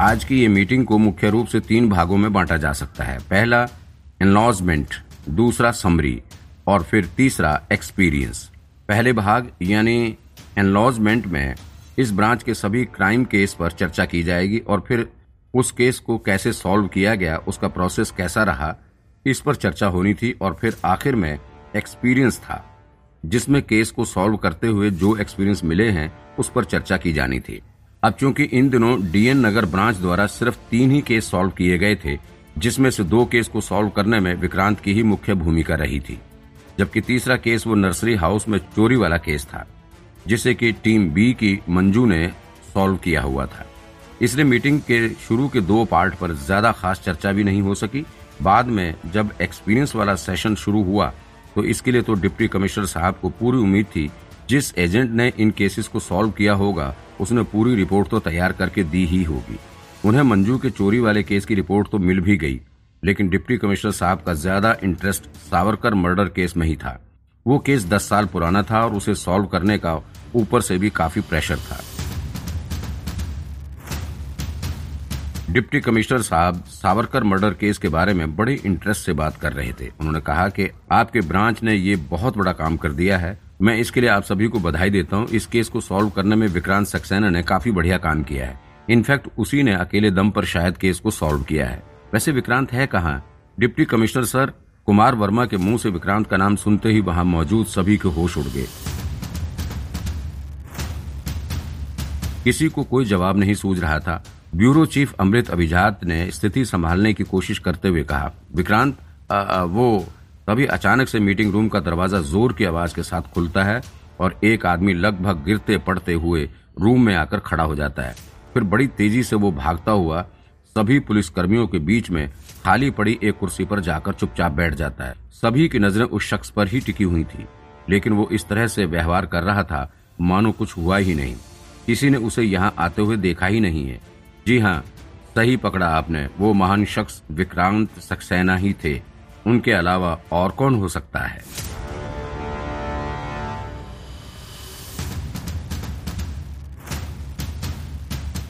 आज की ये मीटिंग को मुख्य रूप से तीन भागों में बांटा जा सकता है। पहला एनलॉजमेंट दूसरा समरी और फिर तीसरा एक्सपीरियंस पहले भाग, यानी एनलॉजमेंट में इस ब्रांच के सभी क्राइम केस पर चर्चा की जाएगी और फिर उस केस को कैसे सॉल्व किया गया, उसका प्रोसेस कैसा रहा, इस पर चर्चा होनी थी और फिर आखिर में एक्सपीरियंस था, जिसमें केस को सॉल्व करते हुए जो एक्सपीरियंस मिले हैं, उस पर चर्चा की जानी थी। अब चूँकि इन दिनों डीएन नगर ब्रांच द्वारा सिर्फ़ तीन ही केस सॉल्व किए गए थे, जिसमें से दो केस को सॉल्व करने में विक्रांत की ही मुख्य भूमिका रही थी, जबकि तीसरा केस वो नर्सरी हाउस में चोरी वाला केस था, जिसे कि टीम बी की मंजू ने सॉल्व किया हुआ था। इसलिए मीटिंग के शुरू के दो पार्ट पर ज़्यादा खास चर्चा भी नहीं हो सकी। बाद में जब एक्सपीरियंस वाला सेशन शुरू हुआ तो इसके लिए तो डिप्टी कमिश्नर साहब को पूरी उम्मीद थी, जिस एजेंट ने इन केसेस को सॉल्व किया होगा उसने पूरी रिपोर्ट तो तैयार करके दी ही होगी। उन्हें मंजू के चोरी वाले केस की रिपोर्ट तो मिल भी गई, लेकिन डिप्टी कमिश्नर साहब का ज़्यादा इंटरेस्ट सावरकर मर्डर केस में ही था। वो केस दस साल पुराना था और उसे सॉल्व करने का ऊपर से भी काफ़ी प्रेशर था। डिप्टी कमिश्नर साहब सावरकर मर्डर केस के बारे में बड़े इंटरेस्ट से बात कर रहे थे। उन्होंने कहा कि आपके ब्रांच ने ये बहुत बड़ा काम कर दिया है मैं इसके लिए आप सभी को बधाई देता हूँ। इस केस को सॉल्व करने में विक्रांत सक्सेना ने काफ़ी बढ़िया काम किया है। इनफैक्ट उसी ने अकेले दम पर शायद केस को सॉल्व किया है। वैसे विक्रांत है कहाँ? Deputy commissioner sir Kumar Verma के मुँह से विक्रांत का नाम सुनते ही वहाँ मौजूद सभी के होश उड़ गए। किसी को कोई जवाब नहीं सूझ रहा था। ब्यूरो चीफ अमृत अभिजात ने स्थिति संभालने की कोशिश करते हुए कहा विक्रांत आ, आ, वो तभी अचानक से मीटिंग रूम का दरवाज़ा ज़ोर की आवाज़ के साथ खुलता है और एक आदमी लगभग गिरते पड़ते हुए रूम में आकर खड़ा हो जाता है। फिर बड़ी तेज़ी से वो भागता हुआ सभी पुलिस कर्मियों के बीच में खाली पड़ी एक कुर्सी पर जाकर चुपचाप बैठ जाता है। सभी की नज़रें उस शख्स पर ही टिकी हुई थी, लेकिन वो इस तरह से व्यवहार कर रहा था, मानो कुछ हुआ ही नहीं। किसी ने उसे यहाँ आते हुए देखा ही नहीं है। जी हाँ सही पकड़ा आपने, वो महान शख्स विक्रांत सक्सेना ही थे। उनके अलावा और कौन हो सकता है?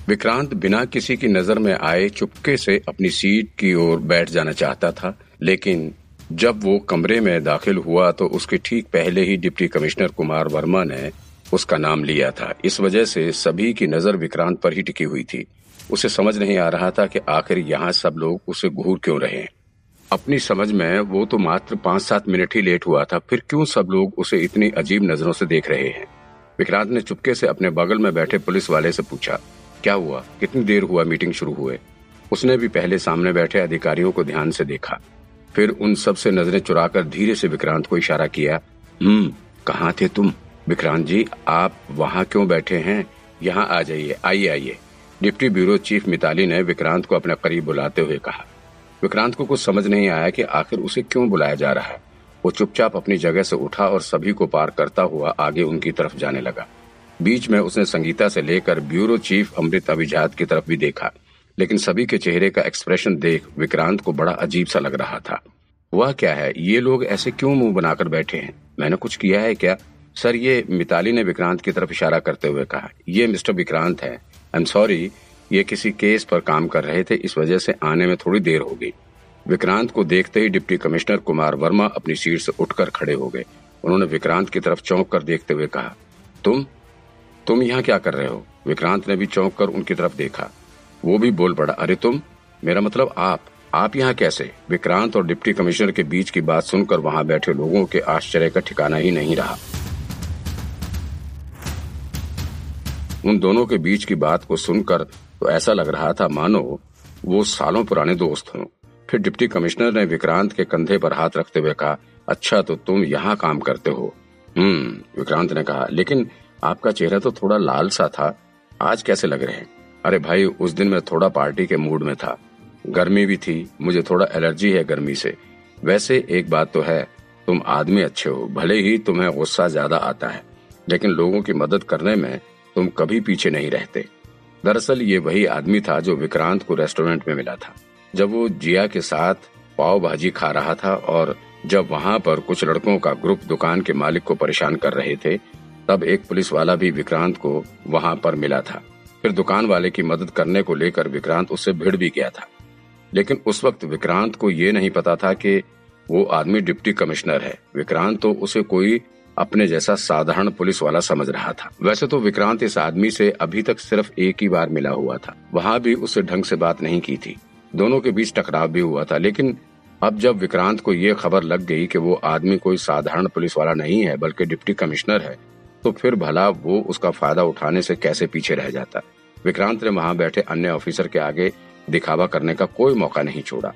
विक्रांत बिना किसी की नज़र में आए चुपके से अपनी सीट की ओर बैठ जाना चाहता था, लेकिन जब वो कमरे में दाखिल हुआ तो उसके ठीक पहले ही डिप्टी कमिश्नर कुमार वर्मा ने उसका नाम लिया था। इस वजह से सभी की नज़र विक्रांत पर ही टिकी हुई थी। उसे समझ नहीं आ रहा था कि आखिर यहाँ सब लोग उसे घूर क्यों रहे हैं। अपनी समझ में वो तो मात्र पाँच सात मिनट ही लेट हुआ था, फिर क्यों सब लोग उसे इतनी अजीब नज़रों से देख रहे हैं? विक्रांत ने चुपके से अपने बगल में बैठे पुलिस वाले से पूछा, क्या हुआ? कितनी देर हुआ मीटिंग शुरू हुए? उसने भी पहले सामने बैठे अधिकारियों को ध्यान से देखा। फिर उन सबसे नज़रें चुराकर धीरे से विक्रांत को इशारा किया हम्म कहाँ थे तुम? विक्रांत जी, आप वहाँ क्यों बैठे हैं? यहाँ आ जाइए, आइए आइए। डिप्टी ब्यूरो चीफ मिताली ने विक्रांत को अपने करीब बुलाते हुए कहा। विक्रांत को कुछ समझ नहीं आया कि आखिर उसे क्यों बुलाया जा रहा है। वो चुपचाप अपनी जगह से उठा और सभी को पार करता हुआ आगे उनकी तरफ़ जाने लगा। बीच में उसने संगीता से लेकर ब्यूरो चीफ अमृत अभिजात की तरफ़ भी देखा, लेकिन सभी के चेहरे का एक्सप्रेशन देख विक्रांत को बड़ा अजीब सा लग रहा था। वह क्या है? ये लोग ऐसे क्यों मुँह बनाकर बैठे हैं? मैंने कुछ किया है क्या? सर, ये मिताली ने विक्रांत की तरफ़ इशारा करते हुए कहा, ये मिस्टर विक्रांत है। आई एम सॉरी ये किसी केस पर काम कर रहे थे, इस वजह से आने में थोड़ी देर हो गई विक्रांत को देखते ही डिप्टी कमिश्नर कुमार वर्मा अपनी सीट से उठकर खड़े हो गए। उन्होंने विक्रांत की तरफ़ चौंक कर देखते हुए कहा, तुम? तुम यहाँ क्या कर रहे हो? विक्रांत ने भी चौंक कर उनकी तरफ़ देखा। वो भी बोल पड़ा, अरे तुम? मेरा मतलब आप। आप यहाँ कैसे? विक्रांत और डिप्टी कमिश्नर के बीच की बात सुनकर वहाँ बैठे लोगों के आश्चर्य का ठिकाना ही नहीं रहा। उन दोनों के बीच की बात को सुनकर तो ऐसा लग रहा था, मानो वो सालों पुराने दोस्त हों। फिर डिप्टी कमिश्नर ने विक्रांत के कंधे पर हाथ रखते हुए कहा अच्छा तो तुम यहाँ काम करते हो? हम्म विक्रांत ने कहा, लेकिन आपका चेहरा तो थोड़ा लाल सा था। आज कैसे लग रहे हैं? अरे भाई, उस दिन मैं थोड़ा पार्टी के मूड में था। गर्मी भी थी, मुझे थोड़ा एलर्जी है गर्मी से। वैसे एक बात तो है, तुम आदमी अच्छे हो, भले ही तुम्हें गुस्सा ज़्यादा आता है, लेकिन लोगों की मदद करने में तुम कभी पीछे नहीं रहते। दरअसल ये वही आदमी था जो विक्रांत को रेस्टोरेंट में मिला था। जब वो जिया के साथ पाव भाजी खा रहा था और जब वहाँ पर कुछ लड़कों का ग्रुप दुकान के मालिक को परेशान कर रहे थे, तब एक पुलिस वाला भी विक्रांत को वहाँ पर मिला था। फिर दुकान वाले की मदद करने को लेकर विक्रांत उससे भिड़ भी गया था। लेकिन उस वक्त विक्रांत को ये नहीं पता था कि वो आदमी डिप्टी कमिश्नर है। विक्रांत तो उसे कोई अपने जैसा साधारण पुलिस वाला समझ रहा था। वैसे तो विक्रांत इस आदमी से अभी तक सिर्फ़ एक ही बार मिला हुआ था। वहाँ भी उससे ढंग से बात नहीं की थी। दोनों के बीच टकराव भी हुआ था, लेकिन अब जब विक्रांत को ये खबर लग गई कि वो आदमी कोई साधारण पुलिस वाला नहीं है, बल्कि डिप्टी कमिश्नर है तो फिर भला वो उसका फ़ायदा उठाने से कैसे पीछे रह जाता? विक्रांत ने वहाँ बैठे अन्य ऑफिसर के आगे दिखावा करने का कोई मौका नहीं छोड़ा।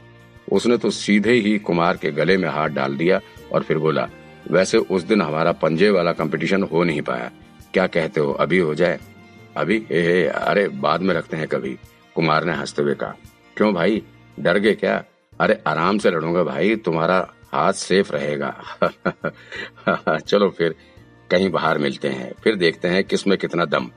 उसने तो सीधे ही कुमार के गले में हाथ डाल दिया और फिर बोला वैसे उस दिन हमारा पंजे वाला कंपटीशन हो नहीं पाया। क्या कहते हो? अभी हो जाए। अभी? हे हे, अरे, बाद में रखते हैं कभी। कुमार ने हँसते हुए कहा, क्यों भाई? डर गए क्या? अरे, आराम से लड़ूँगा भाई। तुम्हारा हाथ सेफ़ रहेगा। चलो फिर कहीं बाहर मिलते हैं। फिर देखते हैं किसमें कितना दम।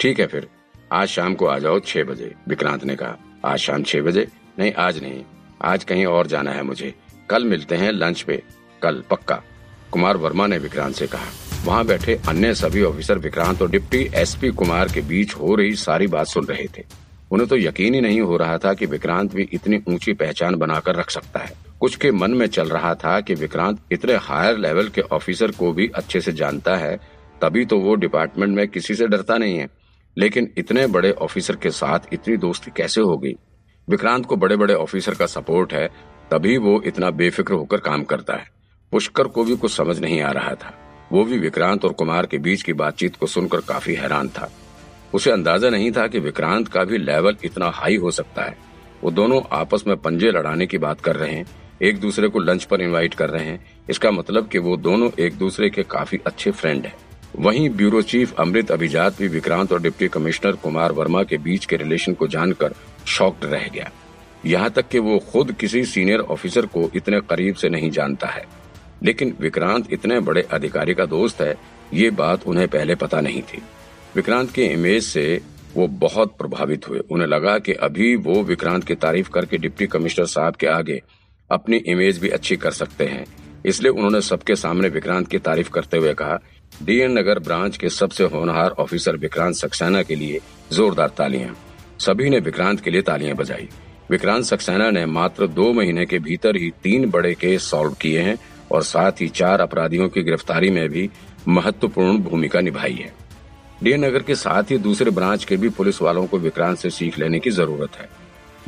ठीक है फिर। आज शाम को आ जाओ छह बजे, विक्रांत ने कहा। आज शाम छह बजे? नहीं, आज नहीं। आज कहीं और जाना है मुझे। कल मिलते हैं लंच पे। कल, पक्का। कुमार वर्मा ने विक्रांत से कहा, वहाँ बैठे अन्य सभी ऑफिसर विक्रांत और डिप्टी एसपी कुमार के बीच हो रही सारी बात सुन रहे थे। उन्हें तो यकीन ही नहीं हो रहा था कि विक्रांत भी इतनी ऊँची पहचान बनाकर रख सकता है। कुछ के मन में चल रहा था कि विक्रांत इतने हायर लेवल के ऑफिसर को भी अच्छे से जानता है, तभी तो वो डिपार्टमेंट में किसी से डरता नहीं है। लेकिन इतने बड़े ऑफिसर के साथ इतनी दोस्ती कैसे हो गई? विक्रांत को बड़े बड़े ऑफिसर का सपोर्ट है, तभी वो इतना बेफिक्र होकर काम करता है। पुष्कर को भी कुछ समझ नहीं आ रहा था। वो भी विक्रांत और कुमार के बीच की बातचीत को सुनकर काफ़ी हैरान था। उसे अंदाज़ा नहीं था कि विक्रांत का भी लेवल इतना हाई हो सकता है। वो दोनों आपस में पंजे लड़ाने की बात कर रहे हैं, एक दूसरे को लंच पर इनवाइट कर रहे हैं। इसका मतलब कि वो दोनों एक दूसरे के काफ़ी अच्छे फ्रेंड हैं। वहीं ब्यूरो चीफ अमृत अभिजात भी विक्रांत और डिप्टी कमिश्नर कुमार वर्मा के बीच के रिलेशन को जानकर शॉक्ड रह गया। यहाँ तक कि वो खुद किसी सीनियर ऑफिसर को इतने करीब से नहीं जानता है। लेकिन विक्रांत इतने बड़े अधिकारी का दोस्त है, ये बात उन्हें पहले पता नहीं थी। विक्रांत के इमेज से वो बहुत प्रभावित हुए। उन्हें लगा कि अभी वो विक्रांत की तारीफ़ करके डिप्टी कमिश्नर साहब के आगे अपनी इमेज भी अच्छी कर सकते हैं। इसलिए उन्होंने सबके सामने विक्रांत की तारीफ़ करते हुए कहा, डीएन नगर ब्रांच के सबसे होनहार ऑफिसर विक्रांत सक्सेना के लिए जोरदार तालियाँ। सभी ने विक्रांत के लिए तालियाँ बजाई। विक्रांत सक्सेना ने मात्र दो महीने के भीतर ही तीन बड़े केस सॉल्व किए हैं और साथ ही चार अपराधियों की गिरफ्तारी में भी महत्वपूर्ण भूमिका निभाई है। डी नगर के साथ ही दूसरे ब्रांच के भी पुलिस वालों को विक्रांत से सीख लेने की ज़रूरत है।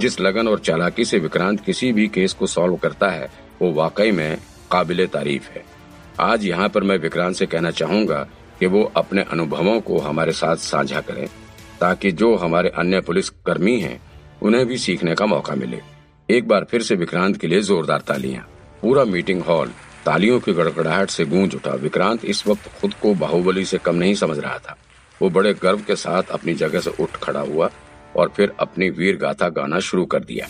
जिस लगन और चालाकी से विक्रांत किसी भी केस को सॉल्व करता है, वो वाकई में काबिल तारीफ़ है। आज यहाँ पर मैं विक्रांत से कहना चाहूँगा कि वो अपने अनुभवों को हमारे साथ साझा करें, ताकि जो हमारे अन्य पुलिस कर्मी हैं, उन्हें भी सीखने का मौका मिले। एक बार फिर से विक्रांत के लिए जोरदार तालियाँ। पूरा मीटिंग हॉल तालियों की गड़गड़ाहट से गूंज उठा। विक्रांत इस वक्त खुद को बाहुबली से कम नहीं समझ रहा था। वो बड़े गर्व के साथ अपनी जगह से उठ खड़ा हुआ और फिर अपनी वीर गाथा गाना शुरू कर दिया।